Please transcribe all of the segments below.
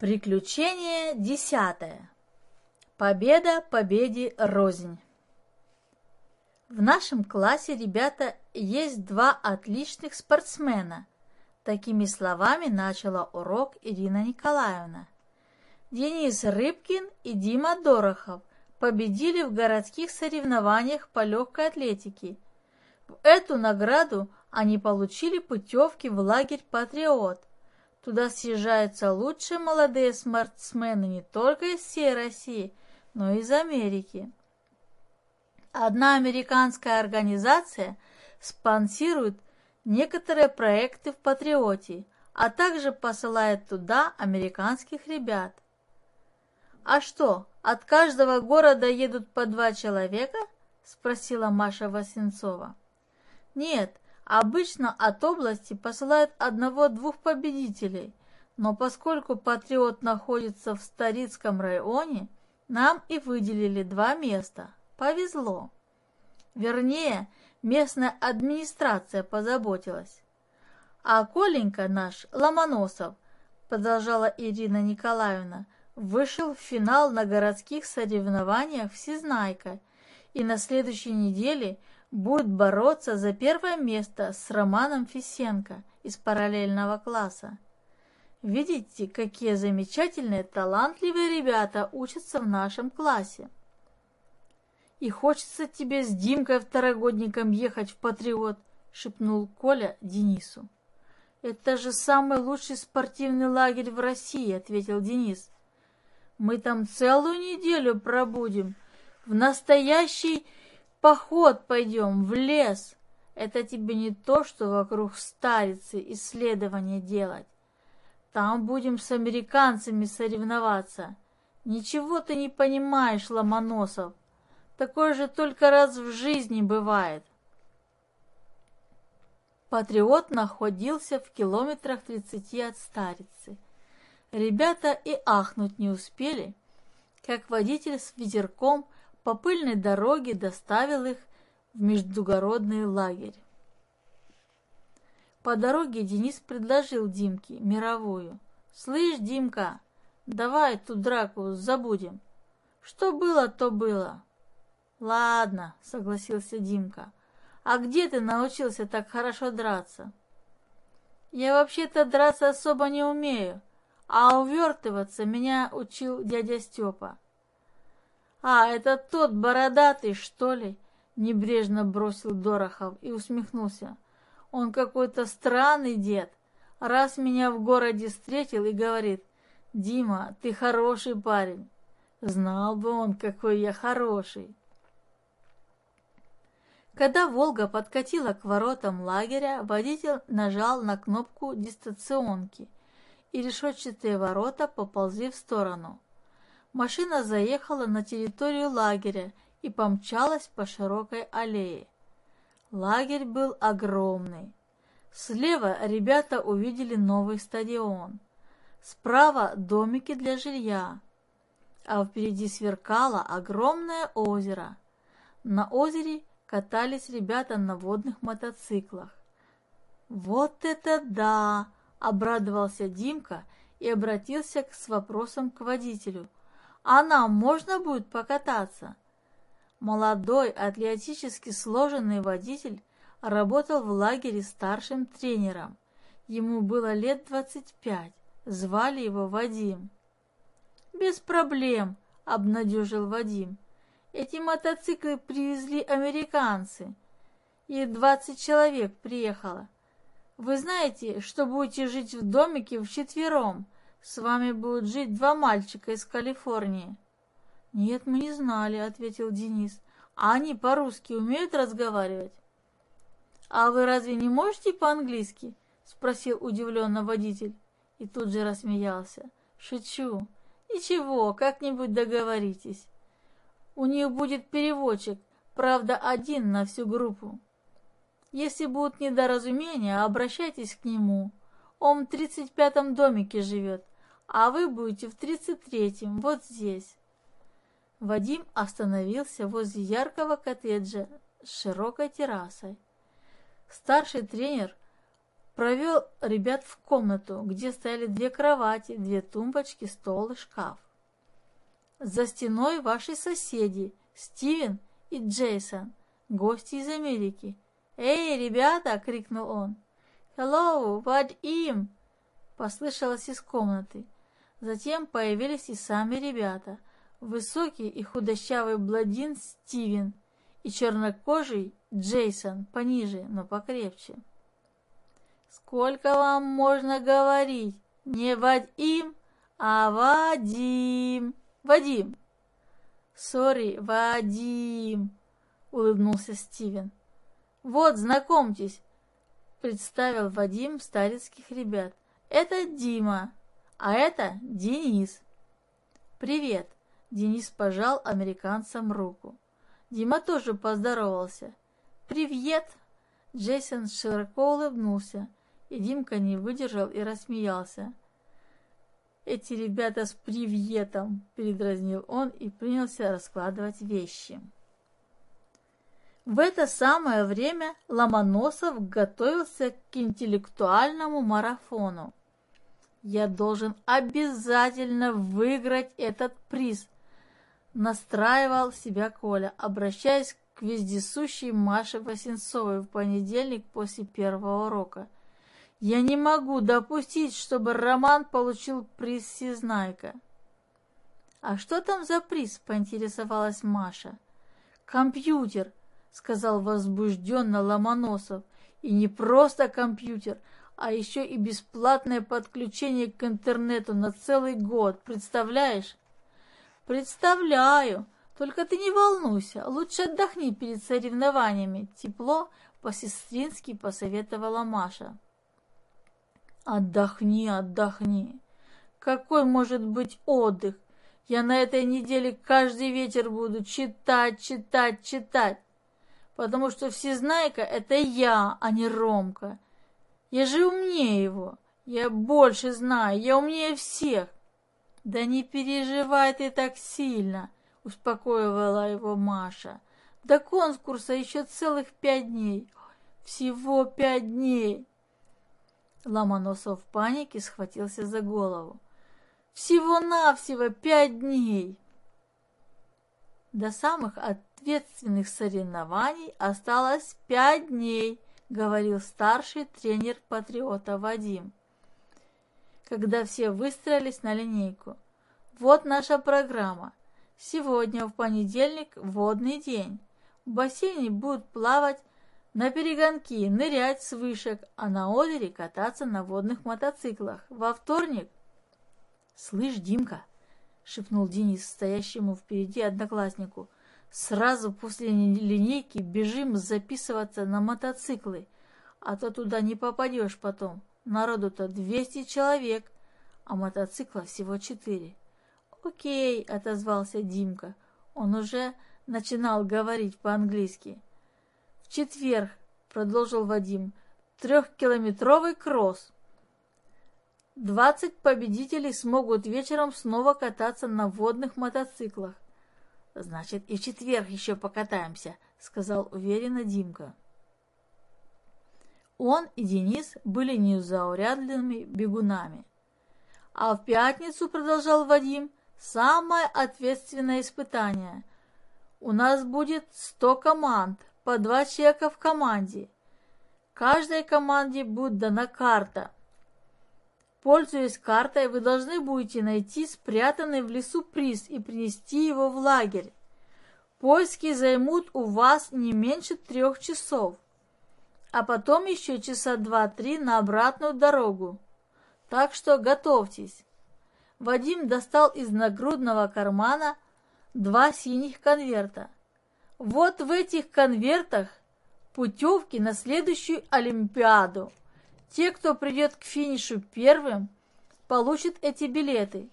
Приключение десятое. Победа победе рознь. В нашем классе, ребята, есть два отличных спортсмена. Такими словами начала урок Ирина Николаевна. Денис Рыбкин и Дима Дорохов победили в городских соревнованиях по легкой атлетике. В эту награду они получили путевки в лагерь «Патриот», Туда съезжаются лучшие молодые спортсмены не только из всей России, но и из Америки. Одна американская организация спонсирует некоторые проекты в Патриоте, а также посылает туда американских ребят. «А что, от каждого города едут по два человека?» – спросила Маша Васенцова. «Нет, Обычно от области посылают одного-двух победителей, но поскольку «Патриот» находится в Старицком районе, нам и выделили два места. Повезло. Вернее, местная администрация позаботилась. А Коленька наш, Ломоносов, продолжала Ирина Николаевна, вышел в финал на городских соревнованиях Всезнайка и на следующей неделе – будет бороться за первое место с Романом Фисенко из параллельного класса. Видите, какие замечательные, талантливые ребята учатся в нашем классе. И хочется тебе с Димкой второгодником ехать в Патриот, шепнул Коля Денису. Это же самый лучший спортивный лагерь в России, ответил Денис. Мы там целую неделю пробудем. В настоящий поход пойдем, в лес. Это тебе не то, что вокруг старицы исследования делать. Там будем с американцами соревноваться. Ничего ты не понимаешь, Ломоносов. Такое же только раз в жизни бывает. Патриот находился в километрах тридцати от Старицы. Ребята и ахнуть не успели, как водитель с ветерком – по пыльной дороге доставил их в междугородный лагерь. По дороге Денис предложил Димке мировую. «Слышь, Димка, давай ту драку забудем. Что было, то было». «Ладно», — согласился Димка. «А где ты научился так хорошо драться?» «Я вообще-то драться особо не умею, а увертываться меня учил дядя Степа. «А, это тот бородатый, что ли?» Небрежно бросил Дорохов и усмехнулся. «Он какой-то странный дед. Раз меня в городе встретил и говорит, «Дима, ты хороший парень». Знал бы он, какой я хороший. Когда «Волга» подкатила к воротам лагеря, водитель нажал на кнопку дистанционки, и решетчатые ворота поползли в сторону. Машина заехала на территорию лагеря и помчалась по широкой аллее. Лагерь был огромный. Слева ребята увидели новый стадион. Справа домики для жилья. А впереди сверкало огромное озеро. На озере катались ребята на водных мотоциклах. «Вот это да!» – обрадовался Димка и обратился с вопросом к водителю – а нам можно будет покататься?» Молодой, атлетически сложенный водитель работал в лагере старшим тренером. Ему было лет двадцать пять, звали его Вадим. «Без проблем», — обнадежил Вадим. «Эти мотоциклы привезли американцы, и двадцать человек приехало. Вы знаете, что будете жить в домике вчетвером, с вами будут жить два мальчика из Калифорнии». «Нет, мы не знали», — ответил Денис. «А они по-русски умеют разговаривать?» «А вы разве не можете по-английски?» — спросил удивленно водитель. И тут же рассмеялся. «Шучу. Ничего, как-нибудь договоритесь. У них будет переводчик, правда, один на всю группу. Если будут недоразумения, обращайтесь к нему. Он в тридцать пятом домике живет а вы будете в тридцать третьем, вот здесь». Вадим остановился возле яркого коттеджа с широкой террасой. Старший тренер провел ребят в комнату, где стояли две кровати, две тумбочки, стол и шкаф. За стеной ваши соседи, Стивен и Джейсон, гости из Америки. «Эй, ребята!» — крикнул он. «Hello, what им?» — послышалось из комнаты. Затем появились и сами ребята. Высокий и худощавый бладин Стивен и чернокожий Джейсон, пониже, но покрепче. «Сколько вам можно говорить? Не Вадим, а Вадим!» «Вадим!» «Сори, Вадим!» — улыбнулся Стивен. «Вот, знакомьтесь!» — представил Вадим старецких ребят. «Это Дима, а это Денис». «Привет!» — Денис пожал американцам руку. Дима тоже поздоровался. «Привет!» Джейсон широко улыбнулся, и Димка не выдержал и рассмеялся. «Эти ребята с приветом!» – передразнил он и принялся раскладывать вещи. В это самое время Ломоносов готовился к интеллектуальному марафону. «Я должен обязательно выиграть этот приз», – настраивал себя Коля, обращаясь к вездесущей Маше Васенцовой в понедельник после первого урока – я не могу допустить, чтобы Роман получил приз Всезнайка. «А что там за приз?» – поинтересовалась Маша. «Компьютер», – сказал возбужденно Ломоносов. «И не просто компьютер, а еще и бесплатное подключение к интернету на целый год. Представляешь?» «Представляю. Только ты не волнуйся. Лучше отдохни перед соревнованиями. Тепло по-сестрински посоветовала Маша. Отдохни, отдохни. Какой может быть отдых? Я на этой неделе каждый вечер буду читать, читать, читать. Потому что всезнайка — это я, а не Ромка. Я же умнее его. Я больше знаю, я умнее всех. Да не переживай ты так сильно, успокоивала его Маша. До конкурса еще целых пять дней. Всего пять дней. Ломоносов в панике схватился за голову. «Всего-навсего пять дней!» До самых ответственных соревнований осталось пять дней, говорил старший тренер патриота Вадим, когда все выстроились на линейку. Вот наша программа. Сегодня, в понедельник, водный день. В бассейне будут плавать на перегонки нырять с вышек, а на озере кататься на водных мотоциклах. Во вторник... «Слышь, Димка!» — шепнул Денис, стоящему впереди однокласснику. «Сразу после линейки бежим записываться на мотоциклы, а то туда не попадешь потом. Народу-то двести человек, а мотоцикла всего четыре». «Окей», — отозвался Димка. Он уже начинал говорить по-английски четверг, продолжил Вадим, трехкилометровый кросс. Двадцать победителей смогут вечером снова кататься на водных мотоциклах. Значит, и в четверг еще покатаемся, сказал уверенно Димка. Он и Денис были незаурядными бегунами. А в пятницу, продолжал Вадим, самое ответственное испытание. У нас будет сто команд, по два человека в команде. Каждой команде будет дана карта. Пользуясь картой, вы должны будете найти спрятанный в лесу приз и принести его в лагерь. Поиски займут у вас не меньше трех часов, а потом еще часа два-три на обратную дорогу. Так что готовьтесь. Вадим достал из нагрудного кармана два синих конверта – вот в этих конвертах путевки на следующую Олимпиаду. Те, кто придет к финишу первым, получат эти билеты.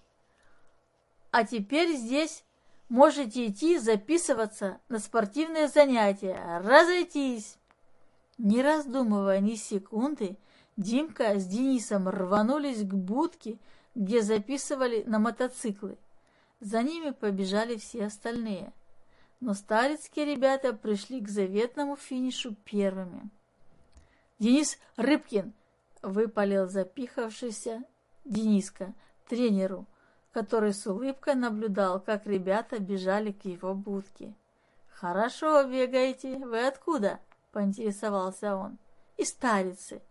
А теперь здесь можете идти записываться на спортивные занятия. Разойтись! Не раздумывая ни секунды, Димка с Денисом рванулись к будке, где записывали на мотоциклы. За ними побежали все остальные но старецкие ребята пришли к заветному финишу первыми. «Денис Рыбкин, выпалил запихавшийся Дениска тренеру, который с улыбкой наблюдал, как ребята бежали к его будке. «Хорошо бегаете. Вы откуда?» – поинтересовался он. «Из Старицы.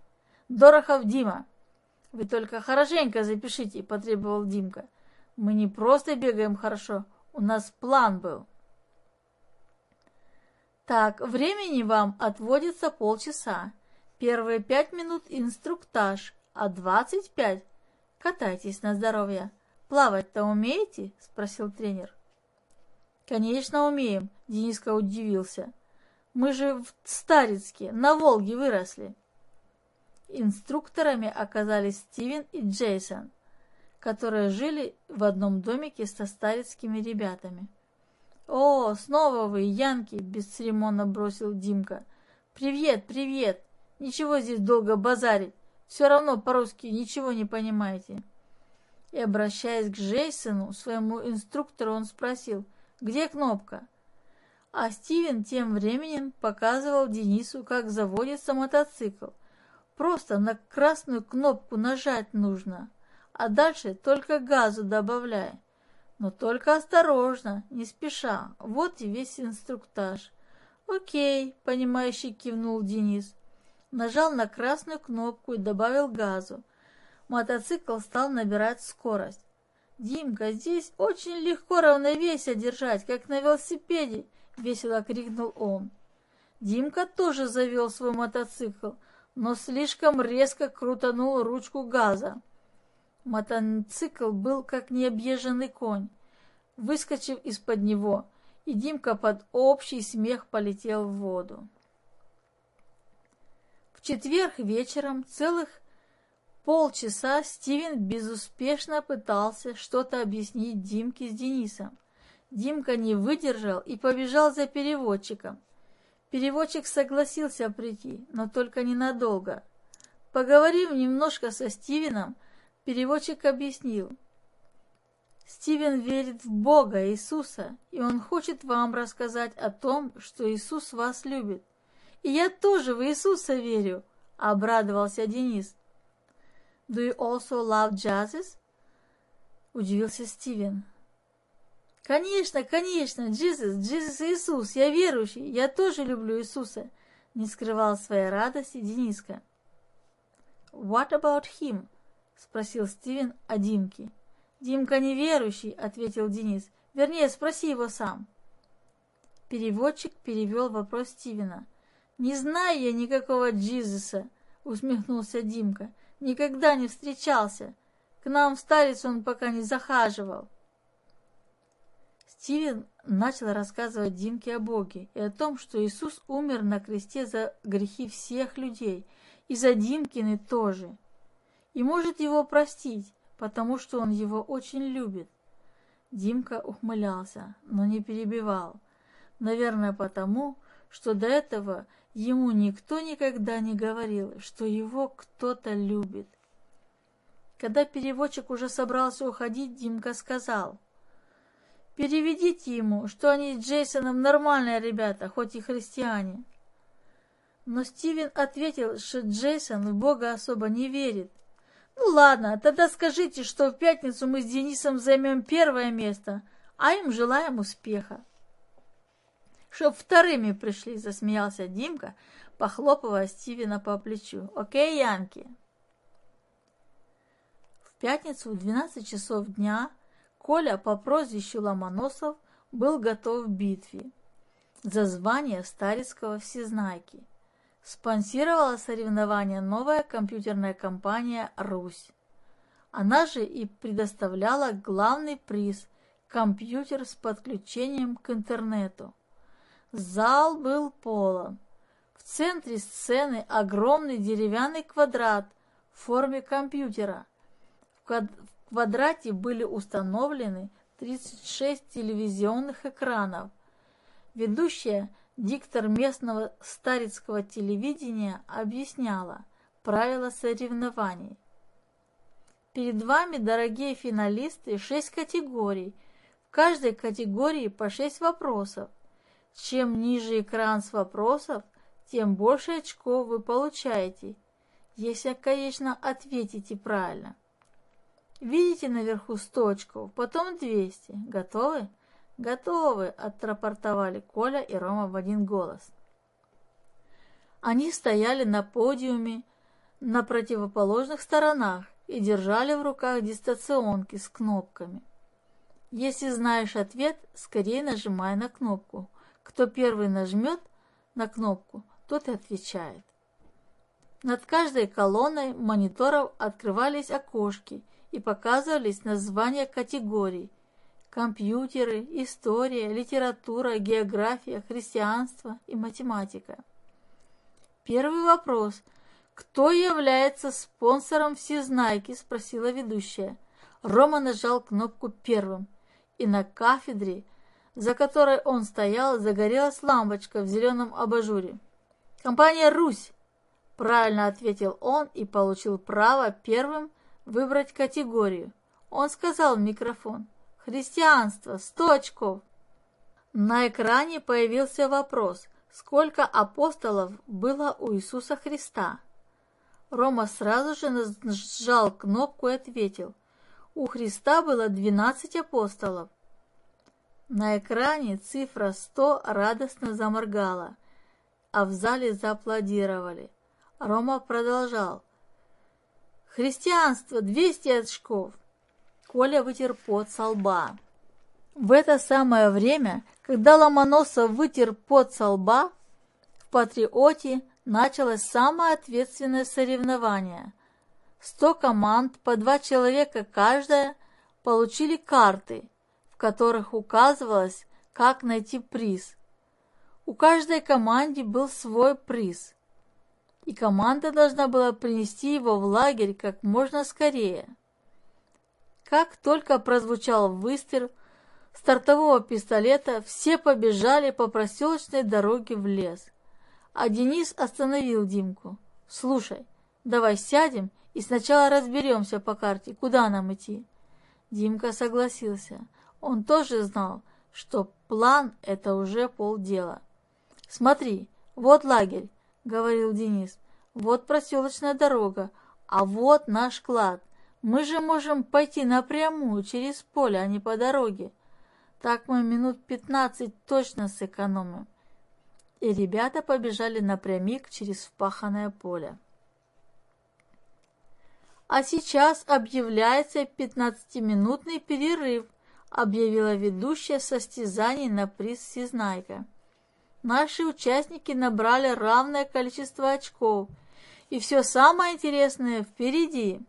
Дорохов Дима». «Вы только хорошенько запишите», – потребовал Димка. «Мы не просто бегаем хорошо, у нас план был». Так, времени вам отводится полчаса. Первые пять минут инструктаж, а двадцать пять катайтесь на здоровье. Плавать-то умеете? Спросил тренер. Конечно, умеем, Дениска удивился. Мы же в Старицке, на Волге выросли. Инструкторами оказались Стивен и Джейсон, которые жили в одном домике со старицкими ребятами. «О, снова вы, Янки!» – бесцеремонно бросил Димка. «Привет, привет! Ничего здесь долго базарить, все равно по-русски ничего не понимаете». И, обращаясь к Джейсону, своему инструктору, он спросил, где кнопка? А Стивен тем временем показывал Денису, как заводится мотоцикл. Просто на красную кнопку нажать нужно, а дальше только газу добавляй. Но только осторожно, не спеша. Вот и весь инструктаж. Окей, понимающий кивнул Денис. Нажал на красную кнопку и добавил газу. Мотоцикл стал набирать скорость. «Димка, здесь очень легко равновесие держать, как на велосипеде!» — весело крикнул он. Димка тоже завел свой мотоцикл, но слишком резко крутанул ручку газа. Мотоцикл был как необъезженный конь. Выскочив из-под него, и Димка под общий смех полетел в воду. Четверг вечером целых полчаса Стивен безуспешно пытался что-то объяснить Димке с Денисом. Димка не выдержал и побежал за переводчиком. Переводчик согласился прийти, но только ненадолго. Поговорив немножко со Стивеном, Переводчик объяснил. Стивен верит в Бога Иисуса, и он хочет вам рассказать о том, что Иисус вас любит. Я тоже в Иисуса верю, обрадовался Денис. Do you also love Jesus? Удивился Стивен. Конечно, конечно, Джизус, Джизус Иисус, я верующий, я тоже люблю Иисуса, не скрывал своей радости Дениска. What about him? — спросил Стивен о Димке. «Димка неверующий», — ответил Денис. «Вернее, спроси его сам». Переводчик перевел вопрос Стивена. «Не знаю я никакого Джизуса», — усмехнулся Димка. «Никогда не встречался. К нам в старец он пока не захаживал». Стивен начал рассказывать Димке о Боге и о том, что Иисус умер на кресте за грехи всех людей, и за Димкины тоже и может его простить, потому что он его очень любит. Димка ухмылялся, но не перебивал. Наверное, потому, что до этого ему никто никогда не говорил, что его кто-то любит. Когда переводчик уже собрался уходить, Димка сказал, «Переведите ему, что они с Джейсоном нормальные ребята, хоть и христиане». Но Стивен ответил, что Джейсон в Бога особо не верит, ну ладно, тогда скажите, что в пятницу мы с Денисом займем первое место, а им желаем успеха. Чтоб вторыми пришли, засмеялся Димка, похлопывая Стивена по плечу. Окей, Янки? В пятницу в 12 часов дня Коля по прозвищу Ломоносов был готов к битве за звание Старицкого всезнайки – спонсировала соревнования новая компьютерная компания «Русь». Она же и предоставляла главный приз – компьютер с подключением к интернету. Зал был полон. В центре сцены огромный деревянный квадрат в форме компьютера. В квадрате были установлены 36 телевизионных экранов. Ведущая – Диктор местного старицкого телевидения объясняла правила соревнований. Перед вами, дорогие финалисты, шесть категорий. В каждой категории по шесть вопросов. Чем ниже экран с вопросов, тем больше очков вы получаете. если, конечно, ответите правильно. Видите наверху 100 очков, потом 200. Готовы? Готовы, отрапортовали Коля и Рома в один голос. Они стояли на подиуме на противоположных сторонах и держали в руках дистанционки с кнопками. Если знаешь ответ, скорее нажимай на кнопку. Кто первый нажмет на кнопку, тот и отвечает. Над каждой колонной мониторов открывались окошки и показывались названия категорий – компьютеры, история, литература, география, христианство и математика. Первый вопрос – «Кто является спонсором Всезнайки?» – спросила ведущая. Рома нажал кнопку первым, и на кафедре, за которой он стоял, загорелась лампочка в зеленом абажуре. «Компания «Русь!» – правильно ответил он и получил право первым выбрать категорию. Он сказал в микрофон «Христианство, сто очков!» На экране появился вопрос, сколько апостолов было у Иисуса Христа. Рома сразу же нажал кнопку и ответил. У Христа было двенадцать апостолов. На экране цифра 100 радостно заморгала, а в зале зааплодировали. Рома продолжал. «Христианство! 200 очков!» Коля вытер пот со лба. В это самое время, когда Ломоносов вытер пот со лба, в «Патриоте» началось самое ответственное соревнование. Сто команд, по два человека каждая, получили карты, которых указывалось, как найти приз. У каждой команде был свой приз, и команда должна была принести его в лагерь как можно скорее. Как только прозвучал выстрел стартового пистолета, все побежали по проселочной дороге в лес – а Денис остановил Димку. «Слушай, давай сядем и сначала разберемся по карте, куда нам идти». Димка согласился. Он тоже знал, что план – это уже полдела. «Смотри, вот лагерь», – говорил Денис. «Вот проселочная дорога, а вот наш клад. Мы же можем пойти напрямую через поле, а не по дороге. Так мы минут пятнадцать точно сэкономим» и ребята побежали напрямик через впаханное поле. «А сейчас объявляется пятнадцатиминутный перерыв», объявила ведущая состязаний на приз Всезнайка. «Наши участники набрали равное количество очков, и все самое интересное впереди».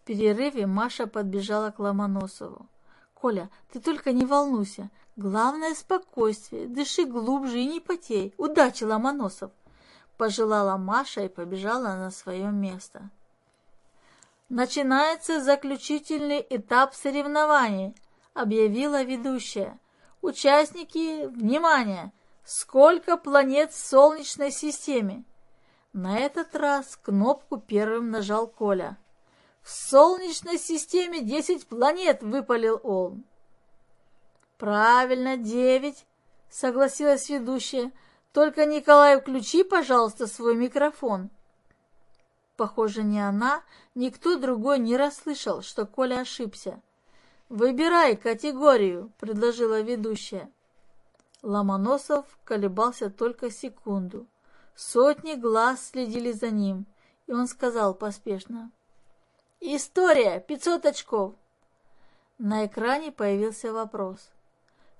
В перерыве Маша подбежала к Ломоносову. «Коля, ты только не волнуйся, Главное спокойствие, дыши глубже и не потей. Удачи, Ломоносов!» Пожелала Маша и побежала на свое место. «Начинается заключительный этап соревнований», объявила ведущая. «Участники, внимание! Сколько планет в Солнечной системе?» На этот раз кнопку первым нажал Коля. «В Солнечной системе десять планет!» — выпалил он. «Правильно, девять», — согласилась ведущая. «Только, Николай, включи, пожалуйста, свой микрофон». Похоже, ни она, ни кто другой не расслышал, что Коля ошибся. «Выбирай категорию», — предложила ведущая. Ломоносов колебался только секунду. Сотни глаз следили за ним, и он сказал поспешно. «История! Пятьсот очков!» На экране появился вопрос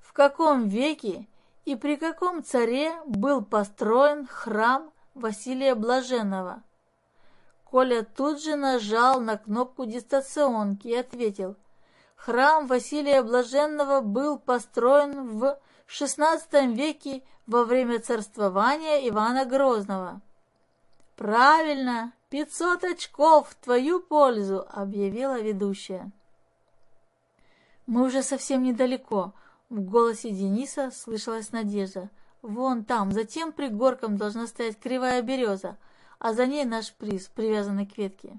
в каком веке и при каком царе был построен храм Василия Блаженного. Коля тут же нажал на кнопку дистанционки и ответил. Храм Василия Блаженного был построен в XVI веке во время царствования Ивана Грозного. «Правильно, пятьсот очков в твою пользу!» — объявила ведущая. «Мы уже совсем недалеко. В голосе Дениса слышалась надежда. «Вон там, за тем пригорком должна стоять кривая береза, а за ней наш приз, привязанный к ветке».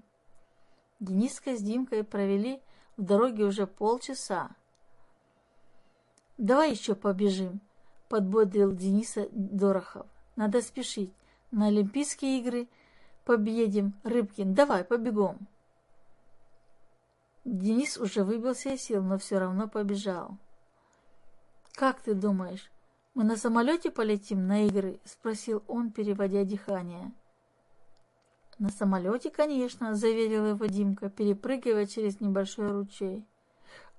Дениска с Димкой провели в дороге уже полчаса. «Давай еще побежим», — подбодрил Дениса Дорохов. «Надо спешить. На Олимпийские игры победим, Рыбкин, давай, побегом. Денис уже выбился из сил, но все равно побежал. «Как ты думаешь, мы на самолете полетим на игры?» – спросил он, переводя дыхание. «На самолете, конечно», – заверил его Димка, перепрыгивая через небольшой ручей.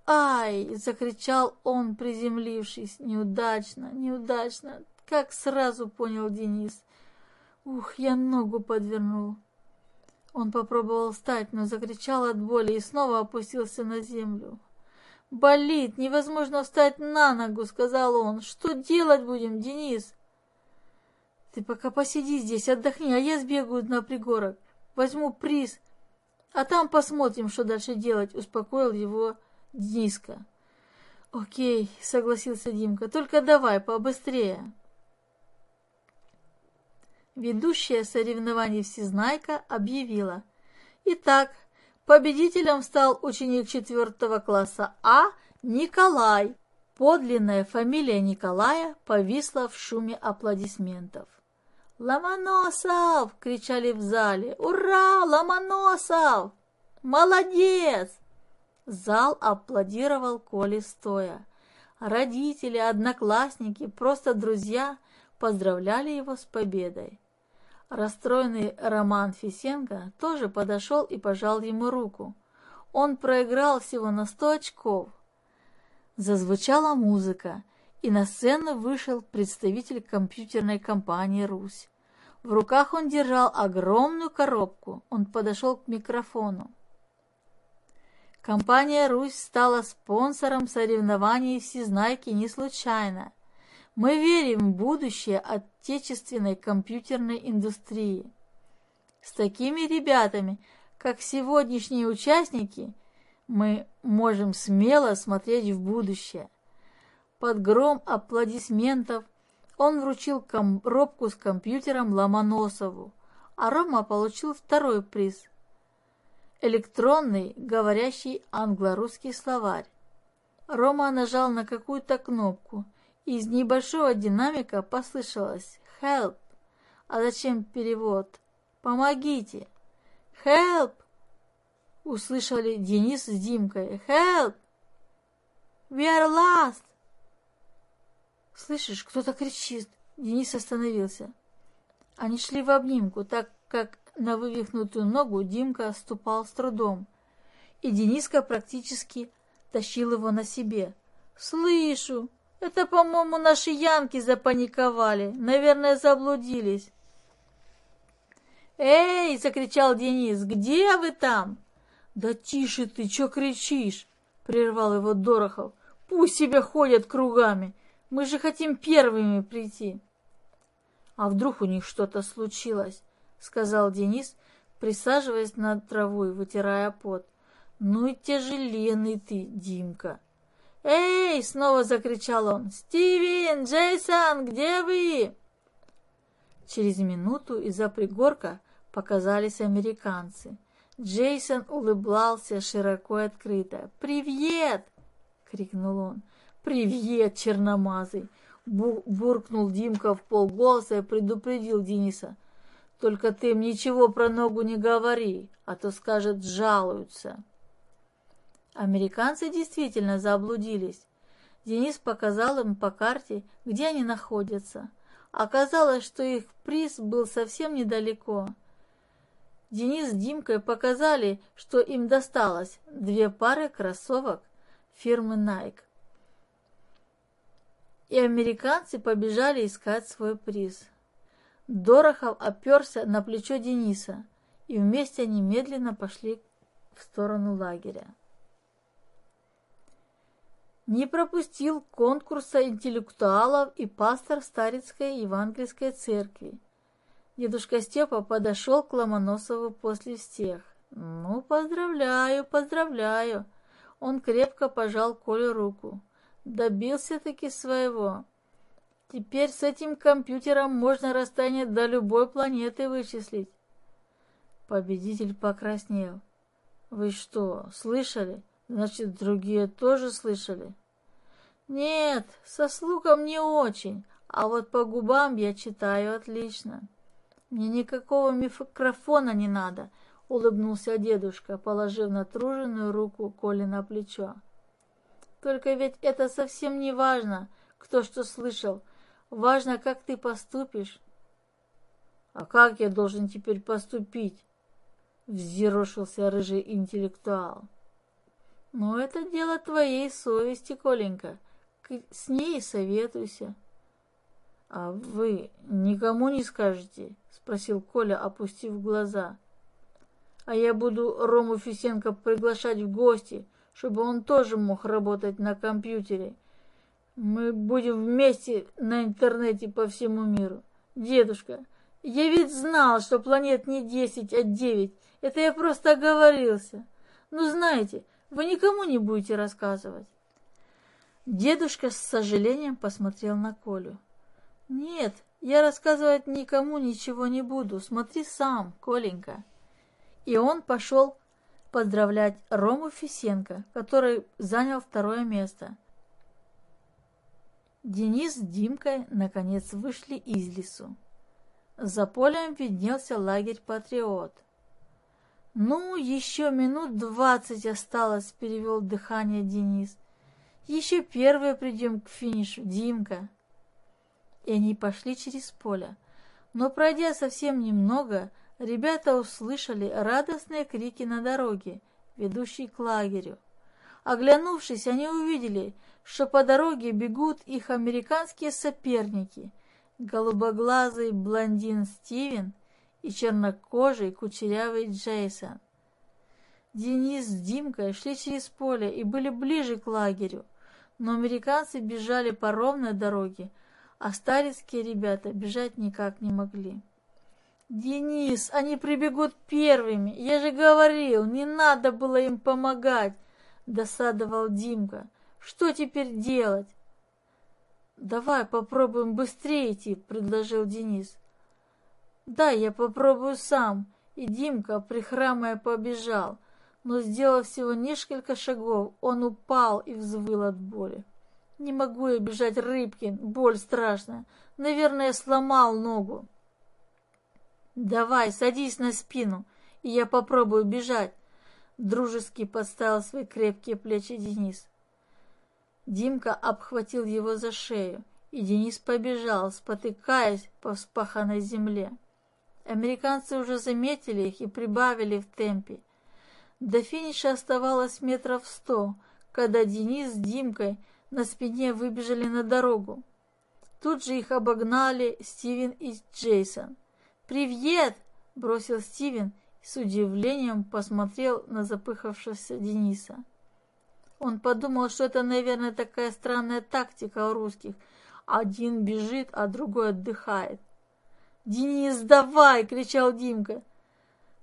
«Ай!» – закричал он, приземлившись. «Неудачно, неудачно!» Как сразу понял Денис. «Ух, я ногу подвернул!» Он попробовал встать, но закричал от боли и снова опустился на землю. «Болит, невозможно встать на ногу», — сказал он. «Что делать будем, Денис?» «Ты пока посиди здесь, отдохни, а я сбегаю на пригорок. Возьму приз, а там посмотрим, что дальше делать», — успокоил его Дениска. «Окей», — согласился Димка, — «только давай побыстрее». Ведущая соревнований Всезнайка объявила. Итак, победителем стал ученик четвертого класса А Николай. Подлинная фамилия Николая повисла в шуме аплодисментов. «Ломоносов!» — кричали в зале. «Ура, Ломоносов! Молодец!» Зал аплодировал Коле стоя. Родители, одноклассники, просто друзья поздравляли его с победой. Расстроенный Роман Фисенко тоже подошел и пожал ему руку. Он проиграл всего на сто очков. Зазвучала музыка, и на сцену вышел представитель компьютерной компании «Русь». В руках он держал огромную коробку. Он подошел к микрофону. Компания «Русь» стала спонсором соревнований «Всезнайки» не случайно – мы верим в будущее отечественной компьютерной индустрии. С такими ребятами, как сегодняшние участники, мы можем смело смотреть в будущее. Под гром аплодисментов он вручил коробку с компьютером Ломоносову, а Рома получил второй приз – электронный, говорящий англо-русский словарь. Рома нажал на какую-то кнопку, из небольшого динамика послышалось «Help!» А зачем перевод? «Помогите!» «Help!» Услышали Денис с Димкой. «Help! We are lost!» «Слышишь, кто-то кричит!» Денис остановился. Они шли в обнимку, так как на вывихнутую ногу Димка ступал с трудом, и Дениска практически тащил его на себе. «Слышу!» Это, по-моему, наши янки запаниковали. Наверное, заблудились. «Эй!» — закричал Денис. «Где вы там?» «Да тише ты, чё кричишь?» — прервал его Дорохов. «Пусть себе ходят кругами. Мы же хотим первыми прийти». «А вдруг у них что-то случилось?» — сказал Денис, присаживаясь на траву и вытирая пот. «Ну и тяжеленный ты, Димка!» «Эй!» — снова закричал он. «Стивен! Джейсон! Где вы?» Через минуту из-за пригорка показались американцы. Джейсон улыбался широко и открыто. «Привет!» — крикнул он. «Привет, черномазый!» Бу буркнул Димка в полголоса и предупредил Дениса. «Только ты им ничего про ногу не говори, а то, скажет, жалуются». Американцы действительно заблудились. Денис показал им по карте, где они находятся. Оказалось, что их приз был совсем недалеко. Денис с Димкой показали, что им досталось две пары кроссовок фирмы Nike. И американцы побежали искать свой приз. Дорохов оперся на плечо Дениса, и вместе они медленно пошли в сторону лагеря не пропустил конкурса интеллектуалов и пастор Старицкой Евангельской церкви. Дедушка Степа подошел к Ломоносову после всех. «Ну, поздравляю, поздравляю!» Он крепко пожал Коле руку. Добился-таки своего. Теперь с этим компьютером можно расстояние до любой планеты вычислить. Победитель покраснел. «Вы что, слышали?» Значит, другие тоже слышали? Нет, со слухом не очень, а вот по губам я читаю отлично. Мне никакого микрофона не надо, улыбнулся дедушка, положив натруженную руку Коле на плечо. Только ведь это совсем не важно, кто что слышал. Важно, как ты поступишь. А как я должен теперь поступить? Взъерошился рыжий интеллектуал. Ну, это дело твоей совести, Коленька. С ней советуйся. А вы никому не скажете? Спросил Коля, опустив глаза. А я буду Рому Фисенко приглашать в гости, чтобы он тоже мог работать на компьютере. Мы будем вместе на интернете по всему миру. Дедушка, я ведь знал, что планет не десять, а девять. Это я просто оговорился. Ну, знаете, вы никому не будете рассказывать. Дедушка с сожалением посмотрел на Колю. Нет, я рассказывать никому ничего не буду. Смотри сам, Коленька. И он пошел поздравлять Рому Фисенко, который занял второе место. Денис с Димкой наконец вышли из лесу. За полем виднелся лагерь «Патриот». «Ну, еще минут двадцать осталось», — перевел дыхание Денис. «Еще первые придем к финишу, Димка». И они пошли через поле. Но, пройдя совсем немного, — ребята услышали радостные крики на дороге, ведущей к лагерю. Оглянувшись, они увидели, что по дороге бегут их американские соперники, голубоглазый блондин Стивен и чернокожий кучерявый Джейсон. Денис с Димкой шли через поле и были ближе к лагерю, но американцы бежали по ровной дороге, а старецкие ребята бежать никак не могли. «Денис, они прибегут первыми. Я же говорил, не надо было им помогать!» Досадовал Димка. «Что теперь делать?» «Давай попробуем быстрее идти», — предложил Денис. «Да, я попробую сам». И Димка, прихрамая, побежал. Но, сделав всего несколько шагов, он упал и взвыл от боли. «Не могу я бежать, Рыбкин, боль страшная. Наверное, сломал ногу». «Давай, садись на спину, и я попробую бежать», — дружески подставил свои крепкие плечи Денис. Димка обхватил его за шею, и Денис побежал, спотыкаясь по вспаханной земле. Американцы уже заметили их и прибавили в темпе. До финиша оставалось метров сто, когда Денис с Димкой на спине выбежали на дорогу. Тут же их обогнали Стивен и Джейсон. «Привет!» – бросил Стивен и с удивлением посмотрел на запыхавшегося Дениса. Он подумал, что это, наверное, такая странная тактика у русских. Один бежит, а другой отдыхает. «Денис, давай!» – кричал Димка.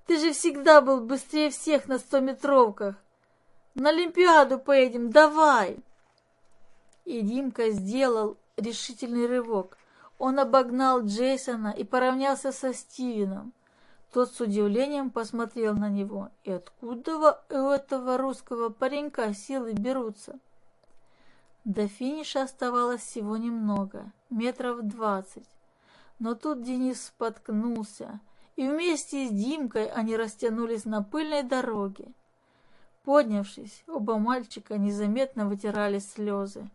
«Ты же всегда был быстрее всех на стометровках! На Олимпиаду поедем, давай!» И Димка сделал решительный рывок. Он обогнал Джейсона и поравнялся со Стивеном. Тот с удивлением посмотрел на него. И откуда у этого русского паренька силы берутся? До финиша оставалось всего немного, метров двадцать. Но тут Денис споткнулся, и вместе с Димкой они растянулись на пыльной дороге. Поднявшись, оба мальчика незаметно вытирали слезы.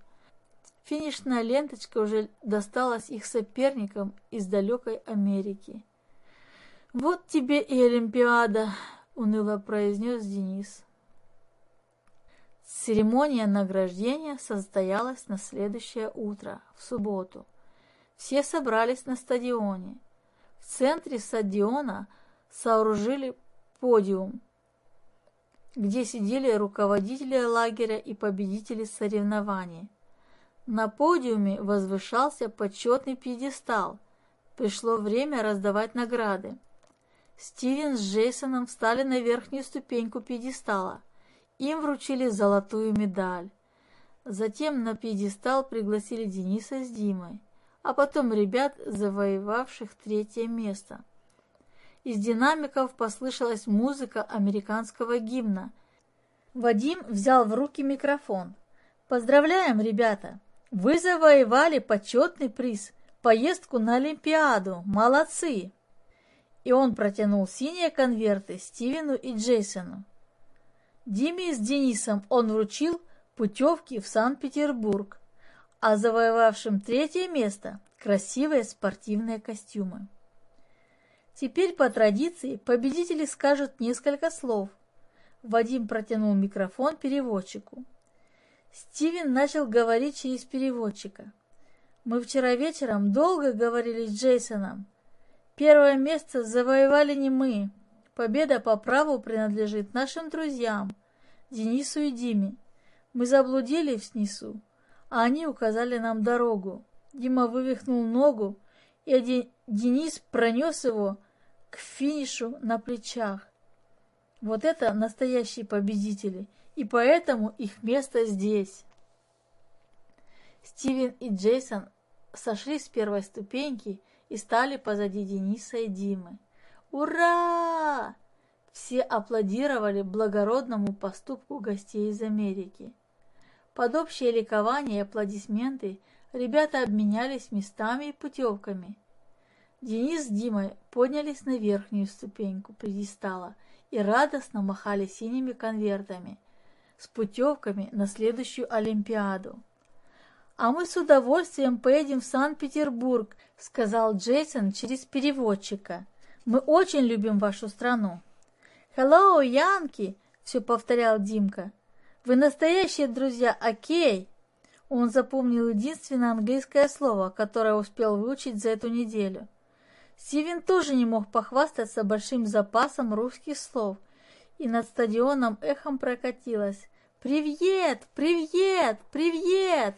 Финишная ленточка уже досталась их соперникам из далекой Америки. «Вот тебе и Олимпиада!» — уныло произнес Денис. Церемония награждения состоялась на следующее утро, в субботу. Все собрались на стадионе. В центре стадиона сооружили подиум, где сидели руководители лагеря и победители соревнований. На подиуме возвышался почетный пьедестал. Пришло время раздавать награды. Стивен с Джейсоном встали на верхнюю ступеньку пьедестала. Им вручили золотую медаль. Затем на пьедестал пригласили Дениса с Димой, а потом ребят, завоевавших третье место. Из динамиков послышалась музыка американского гимна. Вадим взял в руки микрофон. «Поздравляем, ребята! Вы завоевали почетный приз, поездку на Олимпиаду. Молодцы! и он протянул синие конверты Стивену и Джейсону. Диме с Денисом он вручил путевки в Санкт-Петербург, а завоевавшим третье место – красивые спортивные костюмы. Теперь по традиции победители скажут несколько слов. Вадим протянул микрофон переводчику. Стивен начал говорить через переводчика. Мы вчера вечером долго говорили с Джейсоном. Первое место завоевали не мы. Победа по праву принадлежит нашим друзьям, Денису и Диме. Мы заблудили в снесу, а они указали нам дорогу. Дима вывихнул ногу, и Денис пронес его к финишу на плечах. Вот это настоящие победители, и поэтому их место здесь. Стивен и Джейсон сошли с первой ступеньки и стали позади Дениса и Димы. «Ура!» Все аплодировали благородному поступку гостей из Америки. Под общее ликование и аплодисменты ребята обменялись местами и путевками. Денис с Димой поднялись на верхнюю ступеньку пьедестала и радостно махали синими конвертами с путевками на следующую Олимпиаду. «А мы с удовольствием поедем в Санкт-Петербург», — сказал Джейсон через переводчика. «Мы очень любим вашу страну». «Hello, Янки!» — все повторял Димка. «Вы настоящие друзья, окей?» Он запомнил единственное английское слово, которое успел выучить за эту неделю. Стивен тоже не мог похвастаться большим запасом русских слов, и над стадионом эхом прокатилось «Привет! Привет! Привет!»